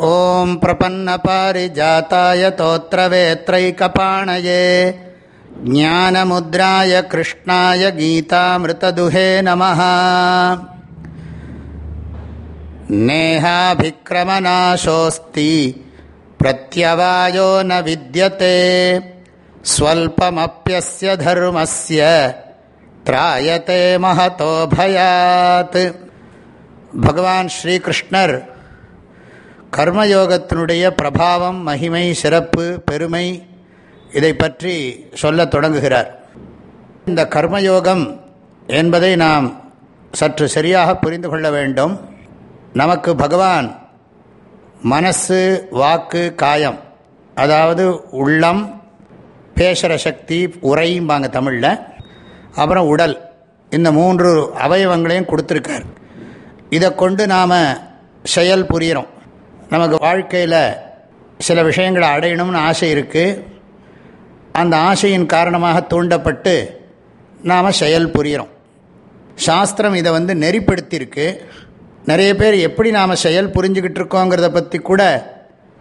ॐ प्रपन्नपारिजाताय तोत्रवेत्रैकपाणये, ज्ञानमुद्राय कृष्णाय गीतामृतदुहे नमः। नेहाभिक्रमनाशोऽस्ति, प्रत्यवायो न विद्यते, स्वल्पमप्यस्य धर्मस्य, त्रायते महतो भयात्। भगवान् श्रीकृष्णर् கர்மயோகத்தினுடைய பிரபாவம் மகிமை சிறப்பு பெருமை இதை பற்றி சொல்ல தொடங்குகிறார். இந்த கர்மயோகம் என்பதை நாம் சற்று சரியாக புரிந்து கொள்ள வேண்டும். நமக்கு பகவான் மனசு வாக்கு காயம் அதாவது உள்ளம் பேசுகிற சக்தி உரையும்பாங்க தமிழில் அப்புறம் உடல் இந்த மூன்று அவயவங்களையும் கொடுத்துருக்கார். இதை கொண்டு நாம் செயல் புரிகிறோம் நமக்கு வாழ்க்கையில் சில விஷயங்களை அடையணும்னு ஆசை இருக்குது அந்த ஆசையின் காரணமாக தூண்டப்பட்டு நாம் செயல் புரிகிறோம் சாஸ்திரம் இதை வந்து நெறிப்படுத்தியிருக்கு. நிறைய பேர் எப்படி நாம் செயல் புரிஞ்சுக்கிட்டு இருக்கோங்கிறத பற்றி கூட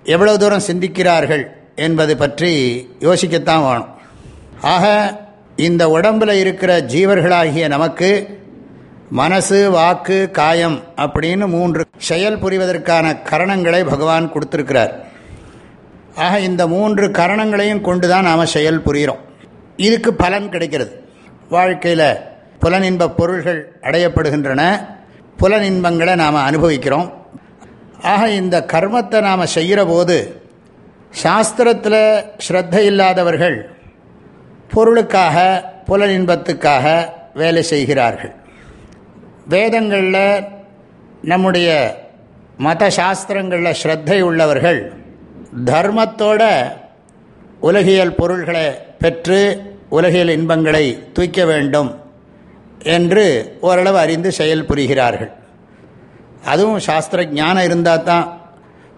எவ்வளோ தூரம் சிந்திக்கிறார்கள் என்பது பற்றி யோசிக்கத்தான் வேணும். ஆக இந்த உடம்பில் இருக்கிற ஜீவர்களாகிய நமக்கு மனசு வாக்கு காயம் அப்படின்னு மூன்று செயல் புரிவதற்கான கரணங்களை பகவான் கொடுத்துருக்கிறார். ஆக இந்த மூன்று கரணங்களையும் கொண்டு தான் நாம் செயல் புரிகிறோம் இதுக்கு பலன் கிடைக்கிறது. வாழ்க்கையில் புலனின்ப பொருள்கள் அடையப்படுகின்றன. புலனின்பங்களை நாம் அனுபவிக்கிறோம். ஆக இந்த கர்மத்தை நாம் செய்கிற போது சாஸ்திரத்தில் ஸ்ரத்த இல்லாதவர்கள் பொருளுக்காக புலனின்பத்துக்காக வேலை செய்கிறார்கள். வேதங்களில் நம்முடைய மத சாஸ்திரங்களில் ஸ்ரத்தை உள்ளவர்கள் தர்மத்தோட உலகியல் பொருள்களை பெற்று உலகியல் இன்பங்களை தூய்க்க வேண்டும் என்று ஓரளவு அறிந்து செயல் புரிகிறார்கள். அதுவும் சாஸ்திர ஞானம் இருந்தால் தான்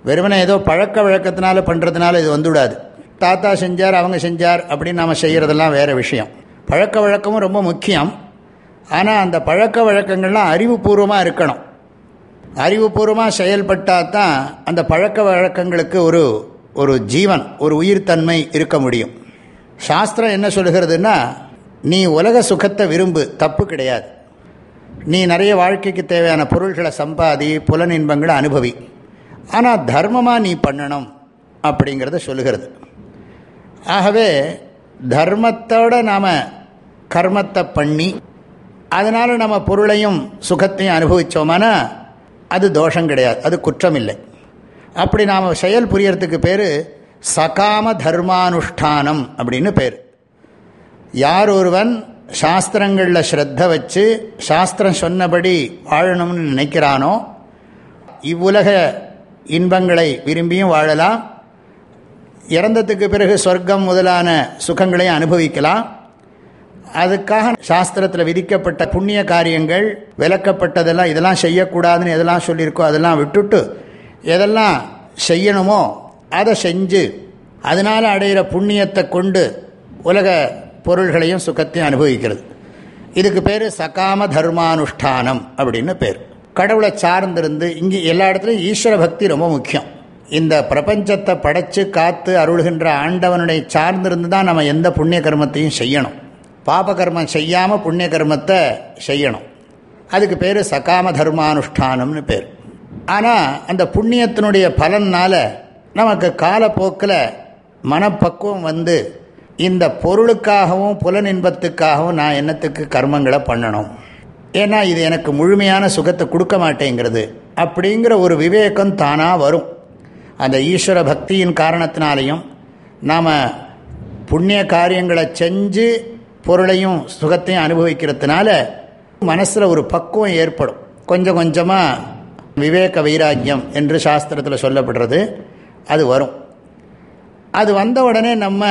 வெறுமனே ஏதோ பழக்க வழக்கத்தினால பண்ணுறதுனால இது வந்துவிடாது. தாத்தா செஞ்சார் அவங்க செஞ்சார் அப்படின்னு நாம் செய்கிறதெல்லாம் வேறு விஷயம். பழக்க வழக்கமும் ரொம்ப முக்கியம். ஆனால் அந்த பழக்க வழக்கங்கள்லாம் அறிவுபூர்வமாக இருக்கணும். அறிவுபூர்வமாக செயல்பட்டால் தான் அந்த பழக்க வழக்கங்களுக்கு ஒரு ஒரு ஜீவன் ஒரு உயிர்த்தன்மை இருக்க முடியும். சாஸ்திரம் என்ன சொல்கிறதுனா நீ உலக சுகத்தை விரும்பு தப்பு கிடையாது. நீ நிறைய வாழ்க்கைக்கு தேவையான பொருள்களை சம்பாதி புலன் இன்பங்களை அனுபவி. ஆனால் தர்மமாக நீ பண்ணணும் அப்படிங்கிறத சொல்லுகிறது. ஆகவே தர்மத்தோடு நாம் கர்மத்தை பண்ணி அதனால் நம்ம பொருளையும் சுகத்தையும் அனுபவித்தோம்னா அது தோஷம் கிடையாது அது குற்றம் இல்லை அப்படி நாம் செயல் புரியறதுக்கு பேர் சகாம தர்மானுஷ்டானம் அப்படின்னு பேர். யார் ஒருவன் சாஸ்திரங்களில் ஸ்ரத்த வச்சு சாஸ்திரம் சொன்னபடி வாழணும்னு நினைக்கிறானோ இவ்வுலக இன்பங்களை விரும்பியும் வாழலாம் இறந்ததுக்கு பிறகு சொர்க்கம் முதலான சுகங்களையும் அனுபவிக்கலாம் அதுக்காக சாஸ்திரத்தில் விதிக்கப்பட்ட புண்ணிய காரியங்கள் விளக்கப்பட்டதெல்லாம் இதெல்லாம் செய்யக்கூடாதுன்னு எதெல்லாம் சொல்லியிருக்கோ அதெல்லாம் விட்டுட்டு எதெல்லாம் செய்யணுமோ அதை செஞ்சு அதனால் அடைகிற புண்ணியத்தை கொண்டு உலக பொருள்களையும் சுகத்தையும் அனுபவிக்கிறது. இதுக்கு பேர் சகாம தர்மானுஷ்டானம் அப்படின்னு பேர். கடவுளை சார்ந்திருந்து இங்கே எல்லா இடத்துலையும் ஈஸ்வர பக்தி ரொம்ப முக்கியம். இந்த பிரபஞ்சத்தை படைச்சு காத்து அருள்கின்ற ஆண்டவனுடைய சார்ந்திருந்து தான் நம்ம எந்த புண்ணிய கர்மத்தையும் செய்யணும். பாபகர்மம் செய்யாமல் புண்ணிய கர்மத்தை செய்யணும். அதுக்கு பேர் சகாம தர்மானுஷ்டானம்னு பேர். ஆனால் அந்த புண்ணியத்தினுடைய பலனால் நமக்கு காலப்போக்கில் மனப்பக்குவம் வந்து இந்த பொருளுக்காகவும் புலநின்பத்துக்காகவும் நான் என்னத்துக்கு கர்மங்களை பண்ணணும்? ஏன்னா இது எனக்கு முழுமையான சுகத்தை கொடுக்க மாட்டேங்கிறது. அப்படிங்கிற ஒரு விவேகம் தானாக வரும். அந்த ஈஸ்வர பக்தியின் காரணத்தினாலையும் நாம் புண்ணிய காரியங்களை செஞ்சு பொருளையும் சுகத்தையும் அனுபவிக்கிறதுனால மனசில் ஒரு பக்குவம் ஏற்படும். கொஞ்சம் கொஞ்சமாக விவேக வைராக்கியம் என்று சாஸ்திரத்தில் சொல்லப்படுறது அது வரும். அது வந்த உடனே நம்ம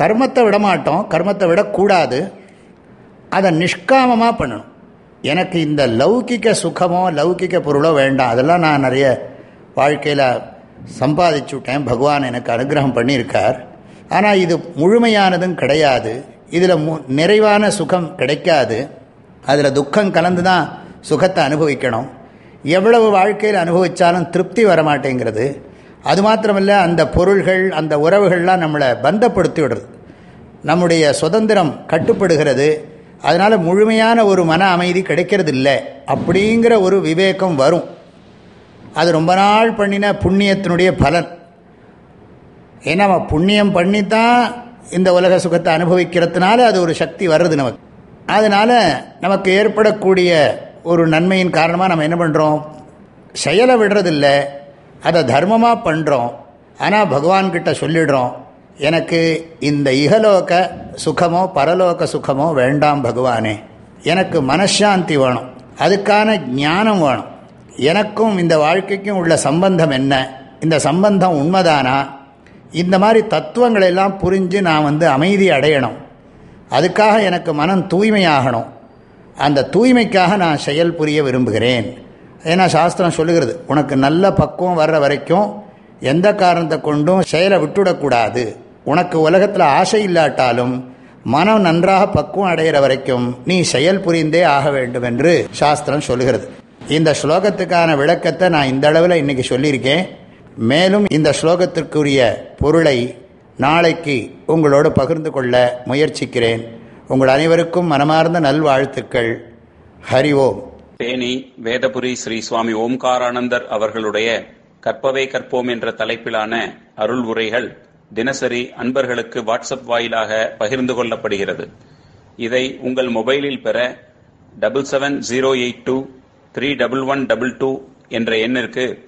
கர்மத்தை விடமாட்டோம் கர்மத்தை விடக்கூடாது. அதை நிஷ்காமமாக பண்ணணும். எனக்கு இந்த லௌகிக்க சுகமோ லௌகிக்க பொருளோ வேண்டாம். அதெல்லாம் நான் நிறைய வாழ்க்கையில் சம்பாதிச்சு விட்டேன். பகவான் எனக்கு அனுகிரகம் பண்ணியிருக்கார். ஆனால் இது முழுமையானதும் கிடையாது. இதில் மு நிறைவான சுகம் கிடைக்காது. அதில் துக்கம் கலந்து தான் சுகத்தை அனுபவிக்கணும். எவ்வளவு வாழ்க்கையில் அனுபவித்தாலும் திருப்தி வரமாட்டேங்கிறது. அது மாத்திரமல்ல அந்த பொருள்கள் அந்த உறவுகள்லாம் நம்மளை பந்தப்படுத்தி விடுறது நம்முடைய சுதந்திரம் கட்டுப்படுகிறது. அதனால் முழுமையான ஒரு மன அமைதி கிடைக்கிறது இல்லை அப்படிங்கிற ஒரு விவேகம் வரும். அது ரொம்ப நாள் பண்ணின புண்ணியத்தினுடைய பலன். ஏன்னா நம்ம புண்ணியம் பண்ணித்தான் இந்த உலக சுகத்தை அனுபவிக்கிறதுனால அது ஒரு சக்தி வர்றது நமக்கு. அதனால் நமக்கு ஏற்படக்கூடிய ஒரு நன்மையின் காரணமாக நம்ம என்ன பண்ணுறோம் செயலை விடுறதில்ல. அதை தர்மமாக பண்ணுறோம் ஆனால் பகவான்கிட்ட சொல்லிடுறோம் எனக்கு இந்த இகலோக சுகமோ பரலோக சுகமோ வேண்டாம் பகவானே. எனக்கு மனசாந்தி வேணும். அதுக்கான ஞானம் வேணும். எனக்கும் இந்த வாழ்க்கைக்கும் உள்ள சம்பந்தம் என்ன? இந்த சம்பந்தம் உண்மைதானா? இந்த மாதிரி தத்துவங்களை எல்லாம் புரிஞ்சு நான் வந்து அமைதி அடையணும். அதுக்காக எனக்கு மனம் தூய்மையாகணும். அந்த தூய்மைக்காக நான் செயல் புரிய விரும்புகிறேன். ஏன்னா சாஸ்திரம் சொல்லுகிறது உனக்கு நல்ல பக்குவம் வர்ற வரைக்கும் எந்த காரணத்தை கொண்டும் செயலை விட்டுவிடக்கூடாது உனக்கு உலகத்தில் ஆசை இல்லாட்டாலும் மனம் நன்றாக பக்குவம் அடைகிற வரைக்கும் நீ செயல் புரிந்தே ஆக வேண்டும் என்று சாஸ்திரம் சொல்லுகிறது. இந்த ஸ்லோகத்துக்கான விளக்கத்தை நான் இந்த அளவில் இன்றைக்கி சொல்லியிருக்கேன். மேலும் இந்த ஸ்லோகத்திற்குரிய பொருளை நாளைக்கு உங்களோடு பகிர்ந்து கொள்ள முயற்சிக்கிறேன். உங்கள் அனைவருக்கும் மனமார்ந்த நல்வாழ்த்துக்கள். ஹரி ஓம். தேனி வேதபுரி ஸ்ரீ சுவாமி ஓம்காரானந்தர் அவர்களுடைய கற்பவே கற்போம் என்ற தலைப்பிலான அருள் உரைகள் தினசரி அன்பர்களுக்கு வாட்ஸ்அப் வாயிலாக பகிர்ந்து கொள்ளப்படுகிறது. இதை உங்கள் மொபைலில் பெற double seven zero eight two three double one double two என்ற எண்ணிற்கு